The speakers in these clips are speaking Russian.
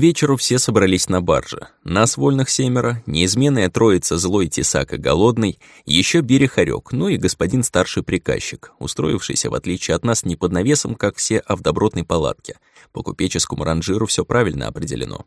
Вечеру все собрались на барже. Нас вольных семеро, неизменная троица злой тесак и голодный, еще берехарек, ну и господин старший приказчик, устроившийся, в отличие от нас, не под навесом, как все, а в добротной палатке. По купеческому ранжиру все правильно определено.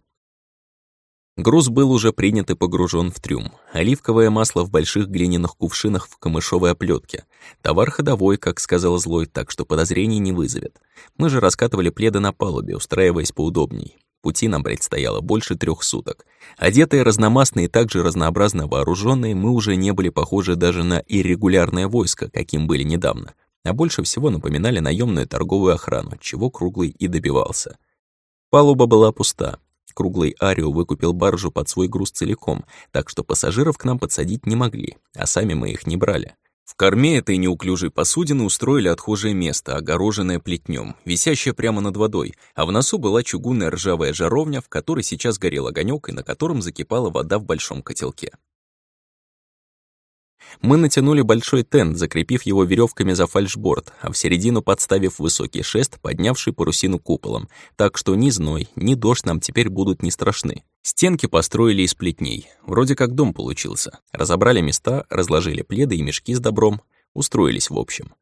Груз был уже принят и погружен в трюм. Оливковое масло в больших глиняных кувшинах в камышовой оплетке. Товар ходовой, как сказал Злой, так что подозрений не вызовет. Мы же раскатывали пледы на палубе, устраиваясь поудобней. Пути нам предстояло больше трех суток. Одетые разномастные и также разнообразно вооруженные, мы уже не были похожи даже на иррегулярное войско, каким были недавно, а больше всего напоминали наемную торговую охрану, чего Круглый и добивался. Палуба была пуста. Круглый Арио выкупил баржу под свой груз целиком, так что пассажиров к нам подсадить не могли, а сами мы их не брали. В корме этой неуклюжей посудины устроили отхожее место, огороженное плетнем, висящее прямо над водой, а в носу была чугунная ржавая жаровня, в которой сейчас горел огонек и на котором закипала вода в большом котелке. Мы натянули большой тент, закрепив его веревками за фальшборд, а в середину подставив высокий шест, поднявший парусину куполом, так что ни зной, ни дождь нам теперь будут не страшны. Стенки построили из плетней, вроде как дом получился. Разобрали места, разложили пледы и мешки с добром, устроились в общем.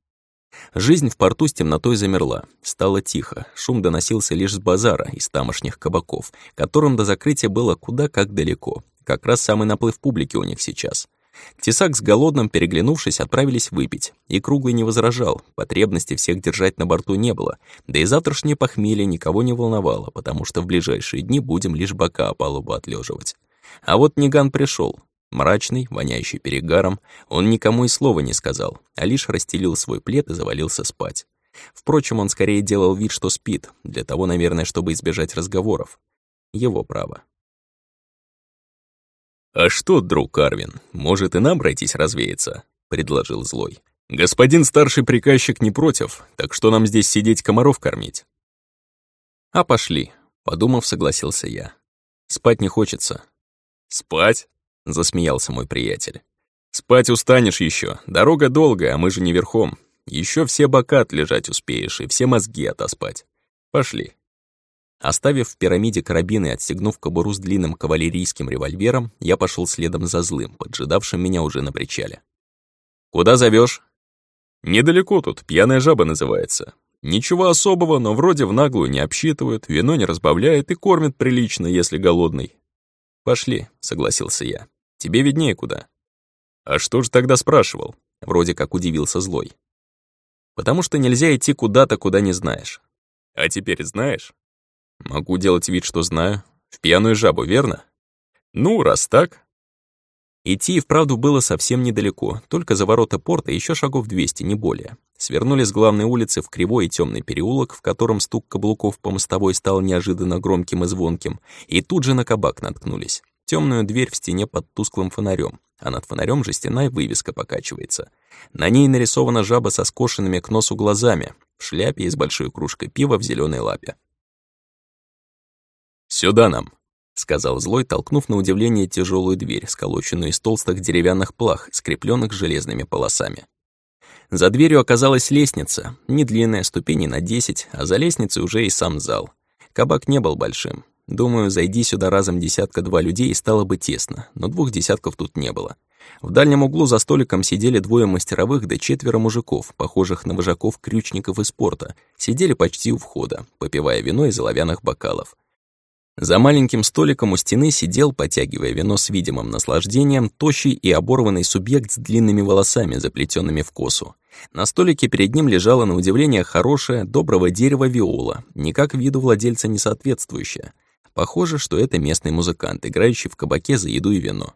Жизнь в порту с темнотой замерла. Стало тихо. Шум доносился лишь с базара, из тамошних кабаков, которым до закрытия было куда как далеко. Как раз самый наплыв публики у них сейчас — Тесак с голодным, переглянувшись, отправились выпить. И Круглый не возражал, потребности всех держать на борту не было. Да и завтрашнее похмелье никого не волновало, потому что в ближайшие дни будем лишь бока о палубу отлеживать. А вот Ниган пришел. Мрачный, воняющий перегаром, он никому и слова не сказал, а лишь расстелил свой плед и завалился спать. Впрочем, он скорее делал вид, что спит, для того, наверное, чтобы избежать разговоров. Его право. «А что, друг Арвин, может и нам пройтись развеяться?» — предложил Злой. «Господин старший приказчик не против, так что нам здесь сидеть комаров кормить?» «А пошли», — подумав, согласился я. «Спать не хочется». «Спать?» — засмеялся мой приятель. «Спать устанешь еще. Дорога долгая, а мы же не верхом. Еще все бока отлежать успеешь и все мозги отоспать. Пошли». Оставив в пирамиде карабины и отстегнув кобуру с длинным кавалерийским револьвером, я пошел следом за злым, поджидавшим меня уже на причале. «Куда зовешь? «Недалеко тут, пьяная жаба называется. Ничего особого, но вроде в наглую не обсчитывают, вино не разбавляет и кормят прилично, если голодный». «Пошли», — согласился я. «Тебе виднее куда». «А что же тогда спрашивал?» Вроде как удивился злой. «Потому что нельзя идти куда-то, куда не знаешь». «А теперь знаешь?» Могу делать вид, что знаю. В пьяную жабу, верно? Ну, раз так. Идти и вправду было совсем недалеко, только за ворота порта еще шагов 200, не более. Свернули с главной улицы в кривой и темный переулок, в котором стук каблуков по мостовой стал неожиданно громким и звонким, и тут же на кабак наткнулись. Темную дверь в стене под тусклым фонарем, а над фонарем жестяная вывеска покачивается. На ней нарисована жаба со скошенными к носу глазами, в шляпе и с большой кружкой пива в зеленой лапе. «Сюда нам», — сказал Злой, толкнув на удивление тяжелую дверь, сколоченную из толстых деревянных плах, скрепленных железными полосами. За дверью оказалась лестница, не длинная, ступени на десять, а за лестницей уже и сам зал. Кабак не был большим. Думаю, зайди сюда разом десятка-два людей и стало бы тесно, но двух десятков тут не было. В дальнем углу за столиком сидели двое мастеровых да четверо мужиков, похожих на вожаков крючников из спорта, сидели почти у входа, попивая вино из оловянных бокалов. За маленьким столиком у стены сидел, потягивая вино с видимым наслаждением, тощий и оборванный субъект с длинными волосами, заплетенными в косу. На столике перед ним лежала, на удивление, хорошая, доброго дерева виола, никак виду владельца не соответствующая. Похоже, что это местный музыкант, играющий в кабаке за еду и вино.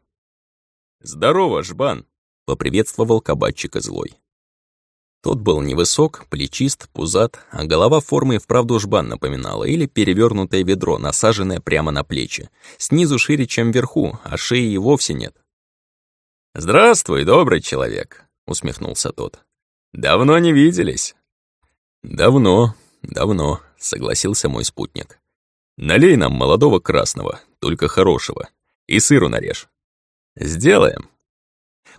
«Здорово, жбан!» — поприветствовал кабачика злой. Тот был невысок, плечист, пузат, а голова формы и вправду жбан напоминала, или перевернутое ведро, насаженное прямо на плечи. Снизу шире, чем вверху, а шеи и вовсе нет. «Здравствуй, добрый человек», — усмехнулся тот. «Давно не виделись?» «Давно, давно», — согласился мой спутник. «Налей нам молодого красного, только хорошего, и сыру нарежь». «Сделаем»,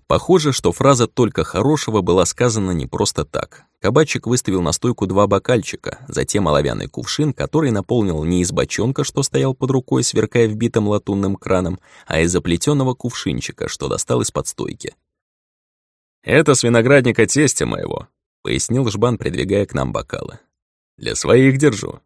Похоже, что фраза «только хорошего» была сказана не просто так. Кабачик выставил на стойку два бокальчика, затем оловянный кувшин, который наполнил не из бочонка, что стоял под рукой, сверкая вбитым латунным краном, а из заплетенного кувшинчика, что достал из-под стойки. «Это с виноградника тестя моего», — пояснил Жбан, придвигая к нам бокалы. «Для своих держу».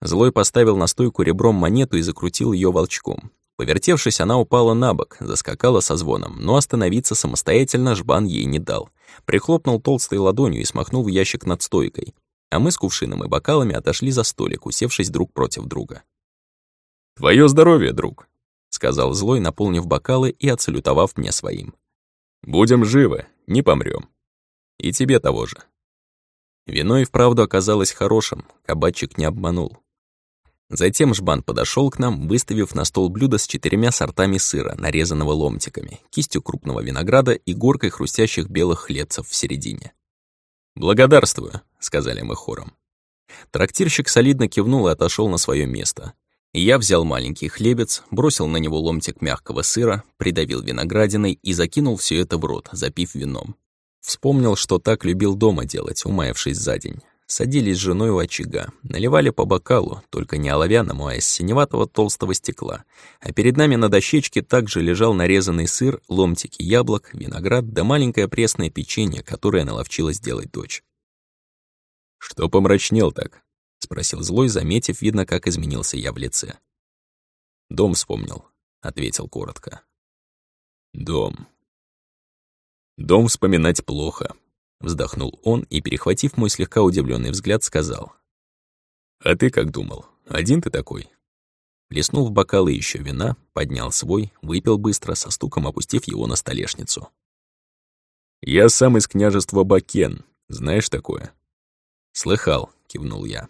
Злой поставил на стойку ребром монету и закрутил ее волчком. Повертевшись, она упала на бок, заскакала со звоном, но остановиться самостоятельно жбан ей не дал. Прихлопнул толстой ладонью и смахнул в ящик над стойкой. А мы с кувшином и бокалами отошли за столик, усевшись друг против друга. «Твое здоровье, друг», — сказал злой, наполнив бокалы и отсалютовав мне своим. «Будем живы, не помрем. И тебе того же». Вино и вправду оказалось хорошим, кабачик не обманул. Затем жбан подошел к нам, выставив на стол блюдо с четырьмя сортами сыра, нарезанного ломтиками, кистью крупного винограда и горкой хрустящих белых хлебцев в середине. «Благодарствую», — сказали мы хором. Трактирщик солидно кивнул и отошел на свое место. Я взял маленький хлебец, бросил на него ломтик мягкого сыра, придавил виноградиной и закинул все это в рот, запив вином. Вспомнил, что так любил дома делать, умаявшись за день. Садились с женой у очага, наливали по бокалу, только не оловянному, а из синеватого толстого стекла. А перед нами на дощечке также лежал нарезанный сыр, ломтики яблок, виноград да маленькое пресное печенье, которое наловчилась делать дочь. «Что помрачнел так?» — спросил злой, заметив, видно, как изменился я в лице. «Дом вспомнил», — ответил коротко. «Дом. Дом вспоминать плохо», Вздохнул он и, перехватив мой слегка удивленный взгляд, сказал. «А ты как думал? Один ты такой?» Плеснул в бокалы еще вина, поднял свой, выпил быстро, со стуком опустив его на столешницу. «Я сам из княжества Бакен. Знаешь такое?» «Слыхал», — кивнул я.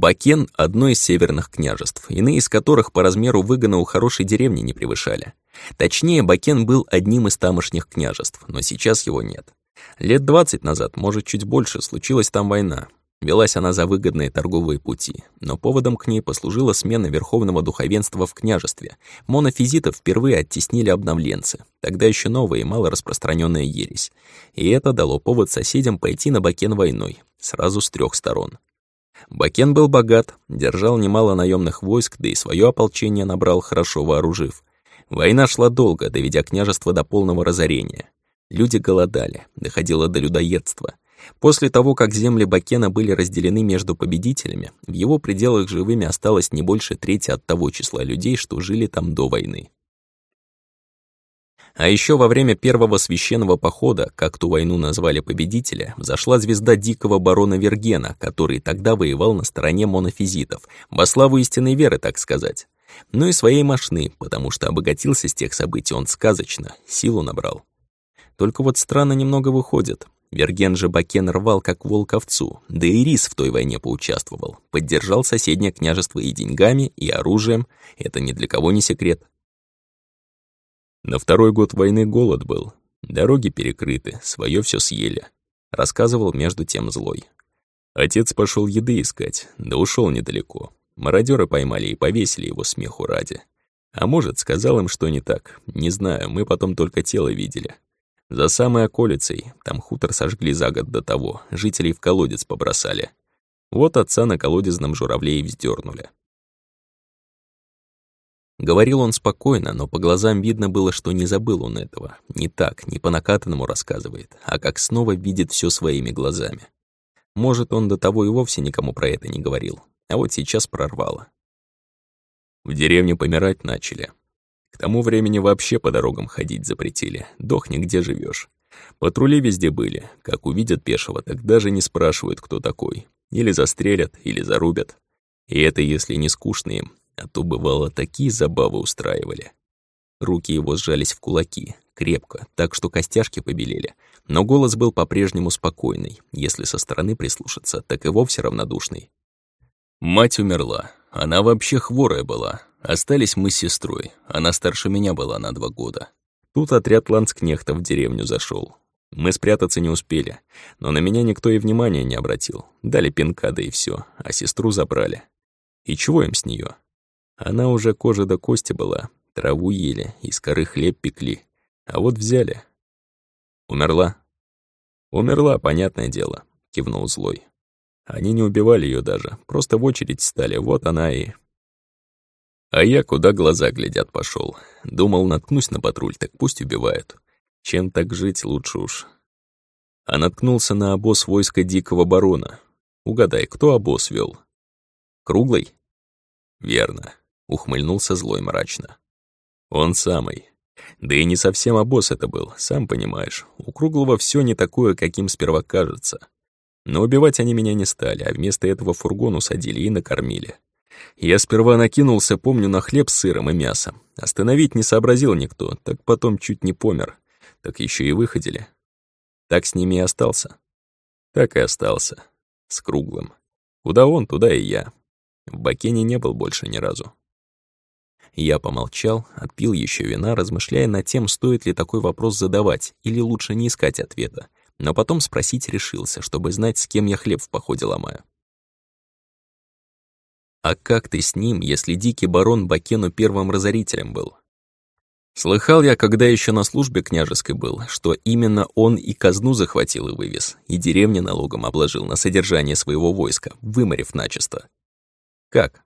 Бакен — одно из северных княжеств, иные из которых по размеру выгона у хорошей деревни не превышали. Точнее, Бакен был одним из тамошних княжеств, но сейчас его нет. Лет двадцать назад, может, чуть больше, случилась там война. Велась она за выгодные торговые пути, но поводом к ней послужила смена верховного духовенства в княжестве. Монофизитов впервые оттеснили обновленцы, тогда еще новая и мало распространенная ересь. И это дало повод соседям пойти на Бакен войной, сразу с трех сторон. Бакен был богат, держал немало наемных войск, да и свое ополчение набрал, хорошо вооружив. Война шла долго, доведя княжество до полного разорения. Люди голодали, доходило до людоедства. После того, как земли Бакена были разделены между победителями, в его пределах живыми осталось не больше трети от того числа людей, что жили там до войны. А еще во время первого священного похода, как ту войну назвали победителя, взошла звезда дикого барона Вергена, который тогда воевал на стороне монофизитов, во славу истинной веры, так сказать. Ну и своей мощны, потому что обогатился с тех событий он сказочно, силу набрал. Только вот странно немного выходит. Верген же Бакен рвал, как волк овцу, да и Рис в той войне поучаствовал, поддержал соседнее княжество и деньгами, и оружием, это ни для кого не секрет. На второй год войны голод был. Дороги перекрыты, свое все съели. Рассказывал между тем злой. Отец пошел еды искать, да ушел недалеко. Мародеры поймали и повесили его смеху ради. А может, сказал им, что не так. Не знаю, мы потом только тело видели. За самой околицей, там хутор сожгли за год до того, жителей в колодец побросали. Вот отца на колодезном журавле и вздернули. Говорил он спокойно, но по глазам видно было, что не забыл он этого. Не так, не по накатанному рассказывает, а как снова видит все своими глазами. Может, он до того и вовсе никому про это не говорил, а вот сейчас прорвало. В деревне помирать начали. К тому времени вообще по дорогам ходить запретили, дохни где живешь. Патрули везде были, как увидят пешего, так даже не спрашивают, кто такой. Или застрелят, или зарубят. И это если не скучно им, а то, бывало, такие забавы устраивали. Руки его сжались в кулаки, крепко, так что костяшки побелели. Но голос был по-прежнему спокойный, если со стороны прислушаться, так и вовсе равнодушный. Мать умерла, она вообще хворая была. Остались мы с сестрой, она старше меня была на два года. Тут отряд ланскнехтов в деревню зашел. Мы спрятаться не успели, но на меня никто и внимания не обратил. Дали пинка, да и все, а сестру забрали. И чего им с нее? Она уже кожа до кости была, траву ели, из коры хлеб пекли. А вот взяли. Умерла. «Умерла, понятное дело», — кивнул злой. «Они не убивали ее даже, просто в очередь стали, вот она и...» А я куда глаза глядят пошел. Думал, наткнусь на патруль, так пусть убивают. Чем так жить, лучше уж. А наткнулся на обоз войска Дикого Барона. Угадай, кто обоз вел? Круглый? Верно, ухмыльнулся злой мрачно. Он самый. Да и не совсем обоз это был, сам понимаешь. У Круглого все не такое, каким сперва кажется. Но убивать они меня не стали, а вместо этого фургон усадили и накормили. Я сперва накинулся, помню, на хлеб с сыром и мясом. Остановить не сообразил никто, так потом чуть не помер. Так еще и выходили. Так с ними и остался. Так и остался. С круглым. Куда он, туда и я. В Бакене не был больше ни разу. Я помолчал, отпил еще вина, размышляя над тем, стоит ли такой вопрос задавать, или лучше не искать ответа. Но потом спросить решился, чтобы знать, с кем я хлеб в походе ломаю. «А как ты с ним, если дикий барон Бакену первым разорителем был?» Слыхал я, когда еще на службе княжеской был, что именно он и казну захватил и вывез, и деревни налогом обложил на содержание своего войска, выморив начисто. Как?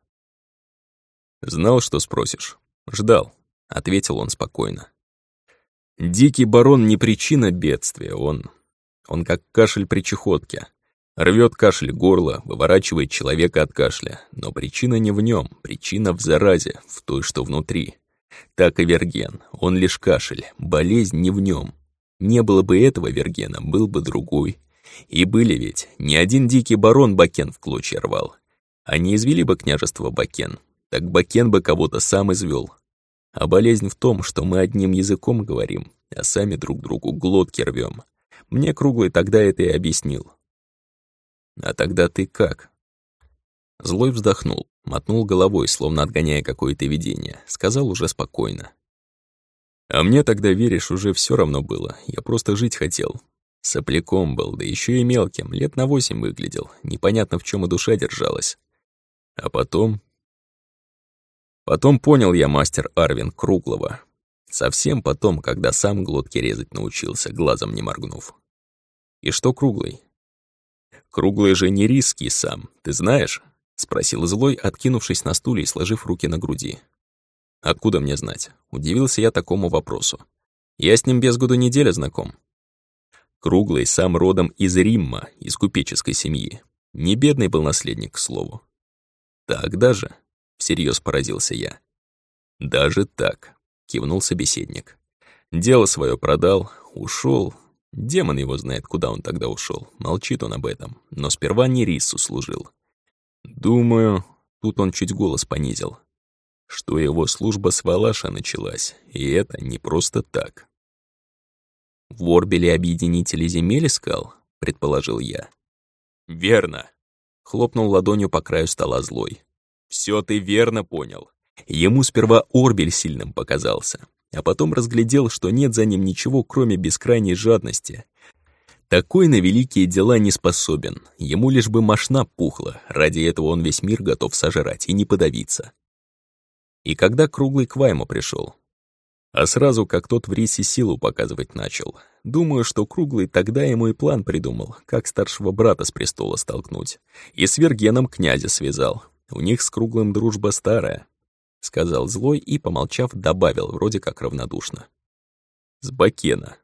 Знал, что спросишь. Ждал, ответил он спокойно. Дикий барон не причина бедствия, он... Он как кашель при чехотке. Рвет кашель горло, выворачивает человека от кашля. Но причина не в нем, причина в заразе, в той, что внутри. Так и Верген, он лишь кашель, болезнь не в нем. Не было бы этого Вергена, был бы другой. И были ведь, не один дикий барон Бакен в клочья рвал. Они извели бы княжество Бакен, так Бакен бы кого-то сам извел. А болезнь в том, что мы одним языком говорим, а сами друг другу глотки рвем. Мне Круглый тогда это и объяснил. А тогда ты как? Злой вздохнул, мотнул головой, словно отгоняя какое-то видение, сказал уже спокойно. А мне тогда, веришь, уже все равно было, я просто жить хотел. Сопляком был, да еще и мелким, лет на восемь выглядел, непонятно в чем и душа держалась. А потом... Потом понял я мастер Арвин Круглого. Совсем потом, когда сам глотки резать научился, глазом не моргнув. И что Круглый? «Круглый же не риски сам, ты знаешь?» — спросил злой, откинувшись на стуле и сложив руки на груди. «Откуда мне знать?» — удивился я такому вопросу. «Я с ним без года неделя знаком». Круглый сам родом из Римма, из купеческой семьи. Не бедный был наследник, к слову. «Так даже?» — всерьез поразился я. «Даже так», — кивнул собеседник. «Дело свое продал, ушел, Демон его знает, куда он тогда ушел. Молчит он об этом. Но сперва не Рису служил. Думаю, тут он чуть голос понизил, что его служба с Валаша началась, и это не просто так. «В Орбеле объединители земель искал?» — предположил я. «Верно», — хлопнул ладонью по краю стола злой. «Все ты верно понял. Ему сперва Орбель сильным показался, а потом разглядел, что нет за ним ничего, кроме бескрайней жадности. Такой на великие дела не способен, ему лишь бы мошна пухла, ради этого он весь мир готов сожрать и не подавиться. И когда Круглый к Вайму пришел, а сразу, как тот в рисе силу показывать начал, думаю, что Круглый тогда ему и план придумал, как старшего брата с престола столкнуть, и с Вергеном князя связал. У них с Круглым дружба старая, — сказал злой и, помолчав, добавил, вроде как равнодушно. «С Бакена».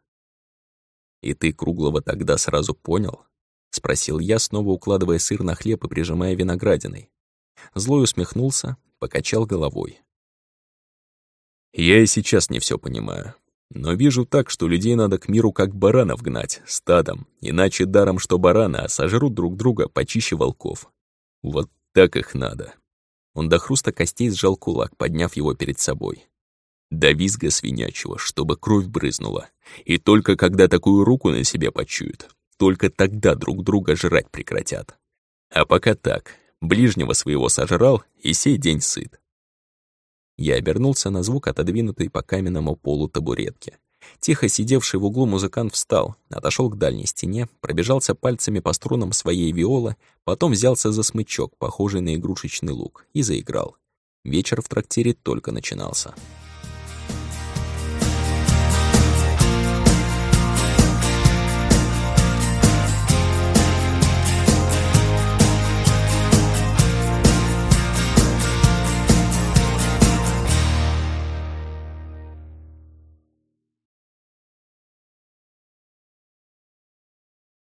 «И ты Круглого тогда сразу понял?» — спросил я, снова укладывая сыр на хлеб и прижимая виноградиной. Злой усмехнулся, покачал головой. «Я и сейчас не все понимаю. Но вижу так, что людей надо к миру как баранов гнать, стадом, иначе даром, что бараны, а сожрут друг друга почище волков. Вот так их надо». Он до хруста костей сжал кулак, подняв его перед собой. До визга свинячего, чтобы кровь брызнула. И только когда такую руку на себе почуют, только тогда друг друга жрать прекратят. А пока так, ближнего своего сожрал и сей день сыт. Я обернулся на звук отодвинутой по каменному полу табуретки. Тихо сидевший в углу музыкант встал, отошел к дальней стене, пробежался пальцами по струнам своей виолы, потом взялся за смычок, похожий на игрушечный лук, и заиграл. Вечер в трактире только начинался.